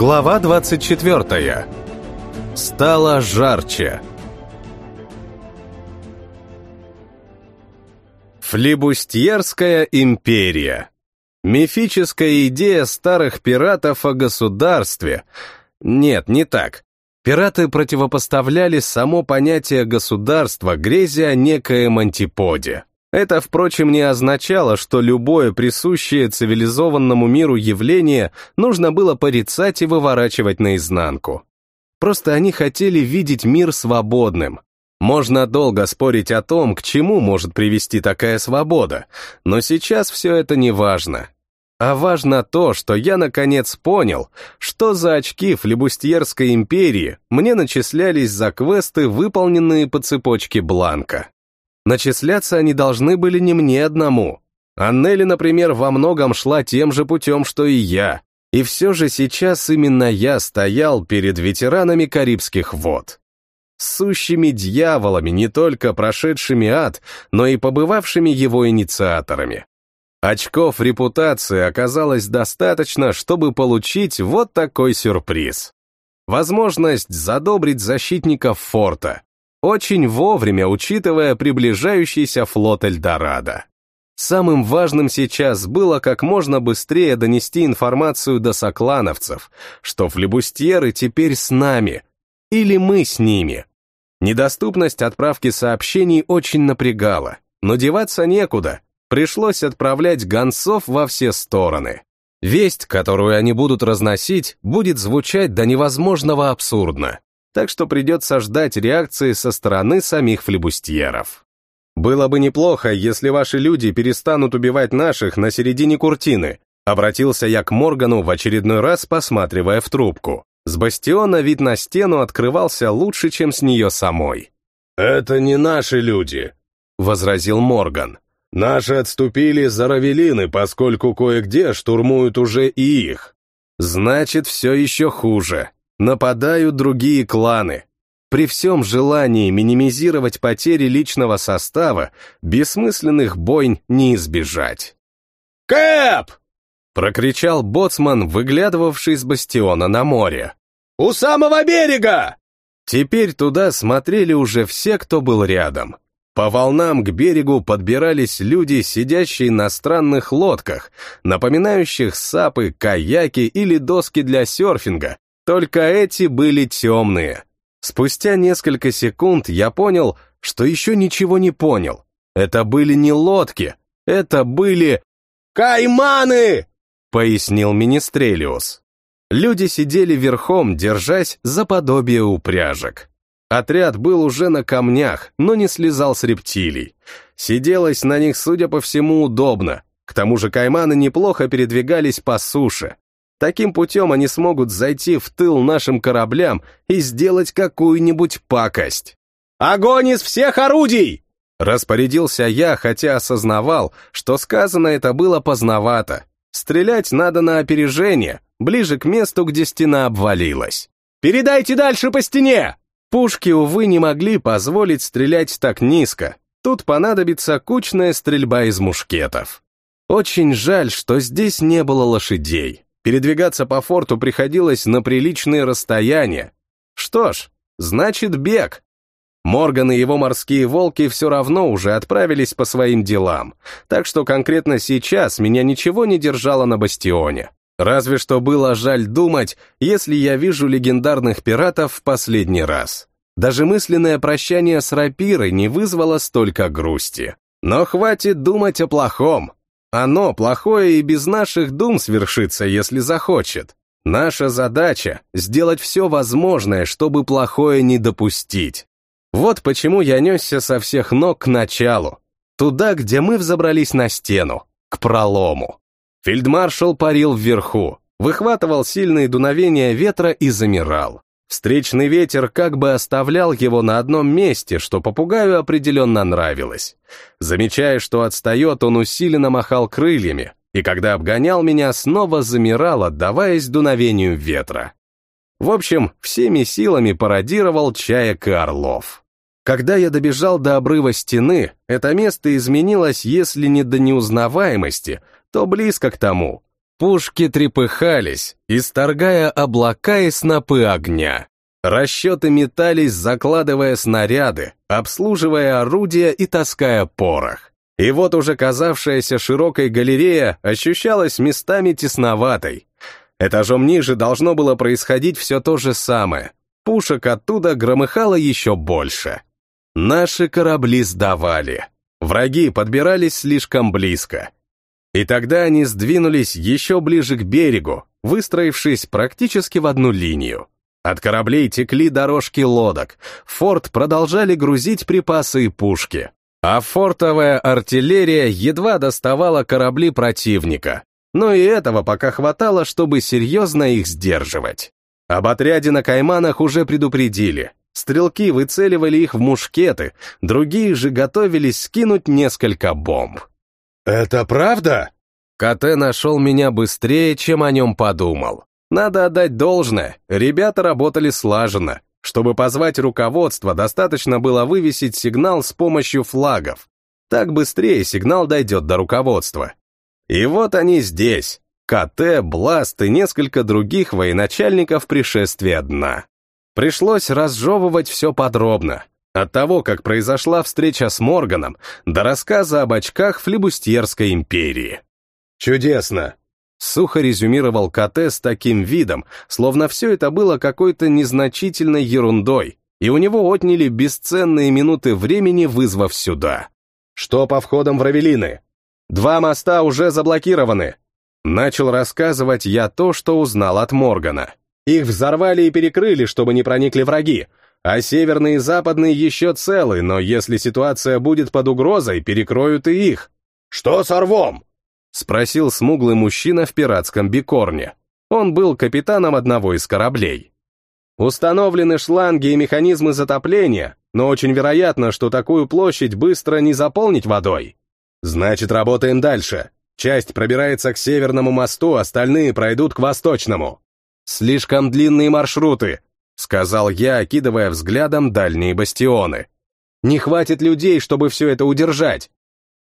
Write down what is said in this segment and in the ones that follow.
Глава 24. Стало жарче. Флибустьерская империя. Мифическая идея старых пиратов о государстве. Нет, не так. Пираты противопоставляли само понятие государства грези о некоем антиподе. Это, впрочем, не означало, что любое присущее цивилизованному миру явление нужно было порицать и выворачивать наизнанку. Просто они хотели видеть мир свободным. Можно долго спорить о том, к чему может привести такая свобода, но сейчас все это не важно. А важно то, что я наконец понял, что за очки флебустьерской империи мне начислялись за квесты, выполненные по цепочке Бланка. Начисляться они должны были не мне одному. Аннели, например, во многом шла тем же путем, что и я, и все же сейчас именно я стоял перед ветеранами Карибских вод. Сущими дьяволами, не только прошедшими ад, но и побывавшими его инициаторами. Очков репутации оказалось достаточно, чтобы получить вот такой сюрприз. Возможность задобрить защитников форта. Очень вовремя, учитывая приближающийся флот Эльдорадо. Самым важным сейчас было как можно быстрее донести информацию до соклановцев, что флебустьеры теперь с нами, или мы с ними. Недоступность отправки сообщений очень напрягала, но деваться некуда, пришлось отправлять гонцов во все стороны. Весть, которую они будут разносить, будет звучать до невозможного абсурдно, так что придется ждать реакции со стороны самих флебустьеров. «Было бы неплохо, если ваши люди перестанут убивать наших на середине куртины», обратился я к Моргану в очередной раз, посматривая в трубку. С бастиона вид на стену открывался лучше, чем с нее самой. «Это не наши люди», — возразил Морган. Наши отступили за Равелины, поскольку кое-где штурмуют уже и их. Значит, все еще хуже. Нападают другие кланы. При всем желании минимизировать потери личного состава, бессмысленных бойн не избежать. «Кэп!» — прокричал боцман, выглядывавший с бастиона на море. «У самого берега!» Теперь туда смотрели уже все, кто был рядом. По волнам к берегу подбирались люди, сидящие на странных лодках, напоминающих сапы, каяки или доски для серфинга, только эти были темные. Спустя несколько секунд я понял, что еще ничего не понял. Это были не лодки, это были... «Кайманы!» — пояснил Министрелиус. Люди сидели верхом, держась за подобие упряжек. Отряд был уже на камнях, но не слезал с рептилий. Сиделось на них, судя по всему, удобно. К тому же кайманы неплохо передвигались по суше. Таким путем они смогут зайти в тыл нашим кораблям и сделать какую-нибудь пакость. «Огонь из всех орудий!» Распорядился я, хотя осознавал, что сказано это было поздновато. Стрелять надо на опережение, ближе к месту, где стена обвалилась. «Передайте дальше по стене!» Пушки, увы, не могли позволить стрелять так низко. Тут понадобится кучная стрельба из мушкетов. Очень жаль, что здесь не было лошадей. Передвигаться по форту приходилось на приличные расстояния. Что ж, значит бег. Морган и его морские волки все равно уже отправились по своим делам, так что конкретно сейчас меня ничего не держало на бастионе. Разве что было жаль думать, если я вижу легендарных пиратов в последний раз. Даже мысленное прощание с рапирой не вызвало столько грусти. Но хватит думать о плохом. Оно, плохое, и без наших дум свершится, если захочет. Наша задача — сделать все возможное, чтобы плохое не допустить. Вот почему я несся со всех ног к началу. Туда, где мы взобрались на стену, к пролому. Фельдмаршал парил вверху, выхватывал сильные дуновения ветра и замирал. Встречный ветер как бы оставлял его на одном месте, что попугаю определенно нравилось. Замечая, что отстает, он усиленно махал крыльями, и когда обгонял меня, снова замирал, отдаваясь дуновению ветра. В общем, всеми силами пародировал чаек и орлов. Когда я добежал до обрыва стены, это место изменилось, если не до неузнаваемости, то близко к тому. Пушки трепыхались, исторгая облака и снопы огня. Расчеты метались, закладывая снаряды, обслуживая орудия и таская порох. И вот уже казавшаяся широкой галерея ощущалась местами тесноватой. Этажом ниже должно было происходить все то же самое. Пушек оттуда громыхало еще больше. Наши корабли сдавали. Враги подбирались слишком близко. И тогда они сдвинулись еще ближе к берегу, выстроившись практически в одну линию. От кораблей текли дорожки лодок, форт продолжали грузить припасы и пушки. А фортовая артиллерия едва доставала корабли противника. Но и этого пока хватало, чтобы серьезно их сдерживать. Об отряде на Кайманах уже предупредили. Стрелки выцеливали их в мушкеты, другие же готовились скинуть несколько бомб. «Это правда?» КТ нашел меня быстрее, чем о нем подумал. Надо отдать должное, ребята работали слаженно, чтобы позвать руководство, достаточно было вывесить сигнал с помощью флагов. Так быстрее сигнал дойдет до руководства. И вот они здесь. КТ, Бласт и несколько других военачальников пришествия дна. Пришлось разжевывать все подробно. От того, как произошла встреча с Морганом, до рассказа об очках флебустьерской империи. «Чудесно!» Сухо резюмировал КТ с таким видом, словно все это было какой-то незначительной ерундой, и у него отняли бесценные минуты времени, вызвав сюда. «Что по входам в Равелины?» «Два моста уже заблокированы». Начал рассказывать я то, что узнал от Моргана. Их взорвали и перекрыли, чтобы не проникли враги, а северные и западные еще целы, но если ситуация будет под угрозой, перекроют и их. «Что с рвом?» — спросил смуглый мужчина в пиратском бикорне. Он был капитаном одного из кораблей. Установлены шланги и механизмы затопления, но очень вероятно, что такую площадь быстро не заполнить водой. Значит, работаем дальше. Часть пробирается к северному мосту, остальные пройдут к восточному. Слишком длинные маршруты, сказал я, окидывая взглядом дальние бастионы. Не хватит людей, чтобы все это удержать.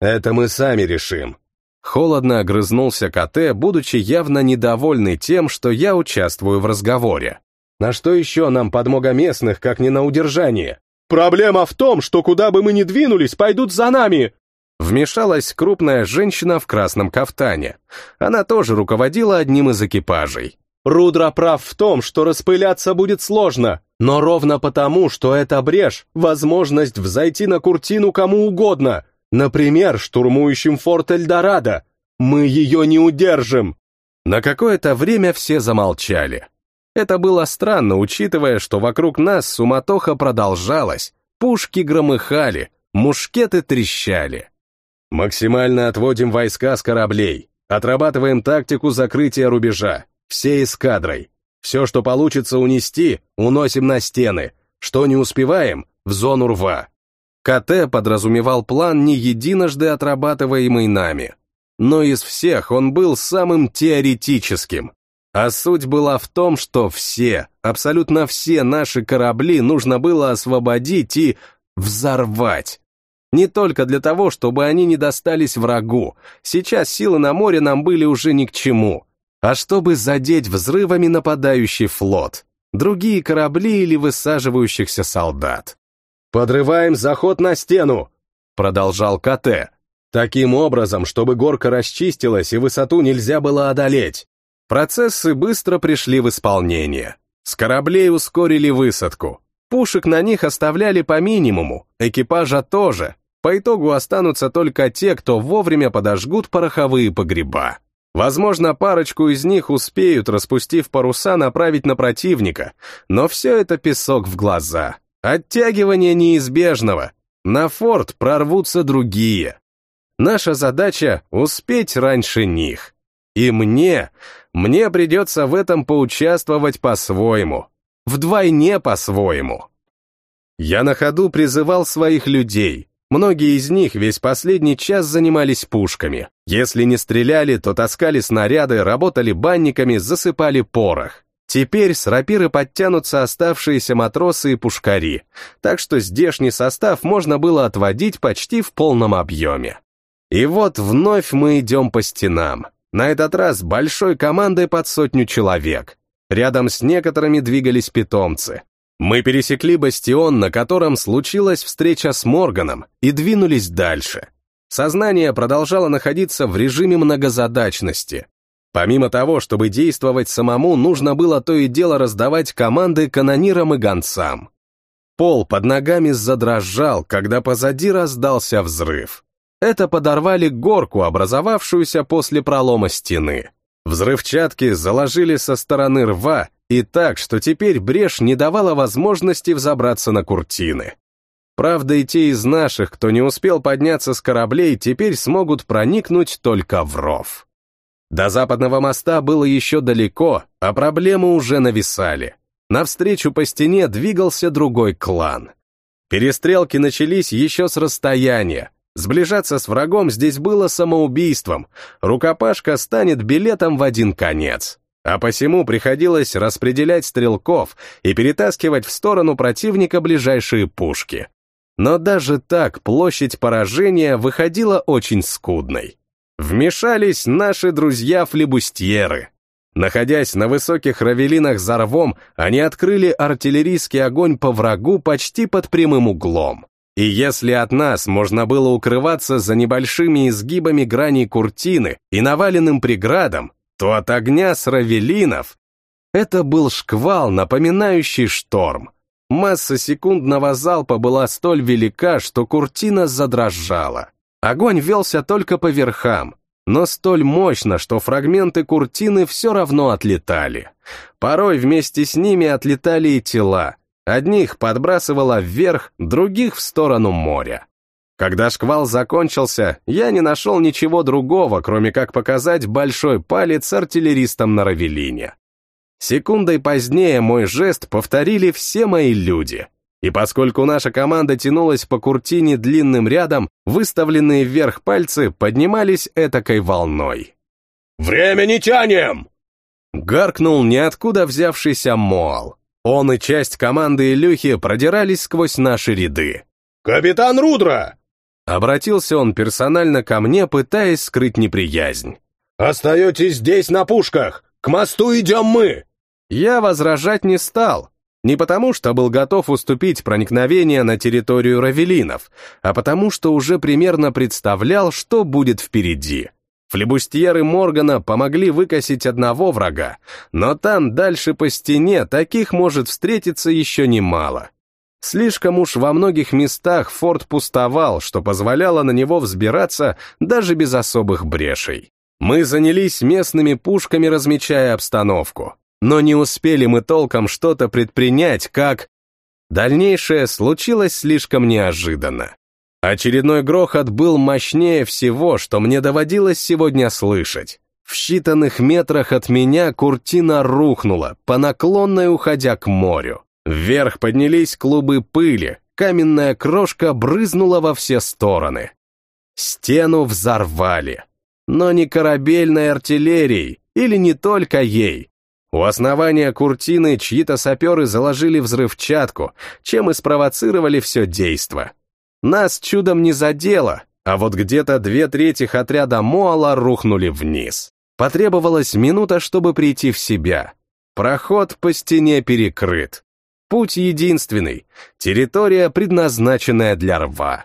Это мы сами решим, Холодно огрызнулся КТ, будучи явно недовольный тем, что я участвую в разговоре. На что еще нам подмога местных, как не на удержание? Проблема в том, что куда бы мы ни двинулись, пойдут за нами. Вмешалась крупная женщина в красном кафтане. Она тоже руководила одним из экипажей. Рудра прав в том, что распыляться будет сложно, но ровно потому, что это брешь, возможность взойти на куртину кому угодно, Например, штурмующим форт Эльдорадо. Мы ее не удержим. На какое-то время все замолчали. Это было странно, учитывая, что вокруг нас суматоха продолжалась, пушки громыхали, мушкеты трещали. Максимально отводим войска с кораблей, отрабатываем тактику закрытия рубежа, всей эскадрой. Все, что получится унести, уносим на стены, что не успеваем, в зону рва. КТ подразумевал план не единожды отрабатываемый нами. Но из всех он был самым теоретическим. А суть была в том, что все, абсолютно все наши корабли нужно было освободить и взорвать. Не только для того, чтобы они не достались врагу, сейчас силы на море нам были уже ни к чему, а чтобы задеть взрывами нападающий флот, другие корабли или высаживающихся солдат. «Подрываем заход на стену!» — продолжал КТ. «Таким образом, чтобы горка расчистилась и высоту нельзя было одолеть. Процессы быстро пришли в исполнение. С кораблей ускорили высадку. Пушек на них оставляли по минимуму, экипажа тоже. По итогу останутся только те, кто вовремя подожгут пороховые погреба. Возможно, парочку из них успеют, распустив паруса, направить на противника, но все это песок в глаза. Оттягивание неизбежного. На форт прорвутся другие. Наша задача — успеть раньше них. И мне, мне придется в этом поучаствовать по-своему. Вдвойне по-своему. Я на ходу призывал своих людей. Многие из них весь последний час занимались пушками. Если не стреляли, то таскали снаряды, работали банниками, засыпали порох. Теперь с рапиры подтянутся оставшиеся матросы и пушкари, так что здешний состав можно было отводить почти в полном объеме. И вот вновь мы идем по стенам. на этот раз большой командой под сотню человек. Рядом с некоторыми двигались питомцы. Мы пересекли бастион, на котором случилась встреча с Морганом, и двинулись дальше. Сознание продолжало находиться в режиме многозадачности. Помимо того, чтобы действовать самому, нужно было то и дело раздавать команды канонирам и гонцам. Пол под ногами задрожал, когда позади раздался взрыв. Это подорвали горку, образовавшуюся после пролома стены. Взрывчатки заложили со стороны рва и так, что теперь брешь не давала возможности взобраться на куртины. Правда, и те из наших, кто не успел подняться с кораблей, теперь смогут проникнуть только в ров. До западного моста было еще далеко, а проблемы уже нависали. Навстречу по стене двигался другой клан. Перестрелки начались еще с расстояния, Сближаться с врагом здесь было самоубийством, рукопашка станет билетом в один конец. А посему приходилось распределять стрелков и перетаскивать в сторону противника ближайшие пушки. Но даже так площадь поражения выходила очень скудной. Вмешались наши друзья-флебустьеры. Находясь на высоких равелинах за рвом, они открыли артиллерийский огонь по врагу почти под прямым углом. И если от нас можно было укрываться за небольшими изгибами граней куртины и наваленным преградом, то от огня с равелинов это был шквал, напоминающий шторм. Масса секундного залпа была столь велика, что куртина задрожала. Огонь велся только по верхам, но столь мощно, что фрагменты куртины все равно отлетали. Порой вместе с ними отлетали и тела, Одних подбрасывало вверх, других в сторону моря. Когда шквал закончился, я не нашел ничего другого, кроме как показать большой палец артиллеристам на Равелине. Секундой позднее мой жест повторили все мои люди. И поскольку наша команда тянулась по куртине длинным рядом, выставленные вверх пальцы поднимались этакой волной. «Время не тянем!» Гаркнул ниоткуда взявшийся Мол. Он и часть команды Илюхи продирались сквозь наши ряды. «Капитан Рудра!» Обратился он персонально ко мне, пытаясь скрыть неприязнь. «Остаетесь здесь на пушках! К мосту идем мы!» Я возражать не стал. Не потому, что был готов уступить проникновение на территорию равелинов, а потому, что уже примерно представлял, что будет впереди. Флебустьеры Моргана помогли выкосить одного врага, но там дальше по стене таких может встретиться еще немало. Слишком уж во многих местах форт пустовал, что позволяло на него взбираться даже без особых брешей. Мы занялись местными пушками, размечая обстановку. Но не успели мы толком что-то предпринять, как... Дальнейшее случилось слишком неожиданно. Очередной грохот был мощнее всего, что мне доводилось сегодня слышать. В считанных метрах от меня куртина рухнула, по наклонной уходя к морю. Вверх поднялись клубы пыли, каменная крошка брызнула во все стороны. Стену взорвали. Но не корабельной артиллерией, или не только ей. У основания куртины чьи-то саперы заложили взрывчатку, чем и спровоцировали все действо. Нас чудом не задело, а вот где-то две трети отряда Моала рухнули вниз. Потребовалась минута, чтобы прийти в себя. Проход по стене перекрыт. Путь единственный, территория, предназначенная для рва.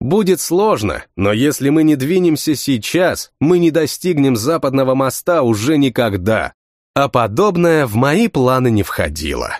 Будет сложно, но если мы не двинемся сейчас, мы не достигнем западного моста уже никогда. А подобное в мои планы не входило.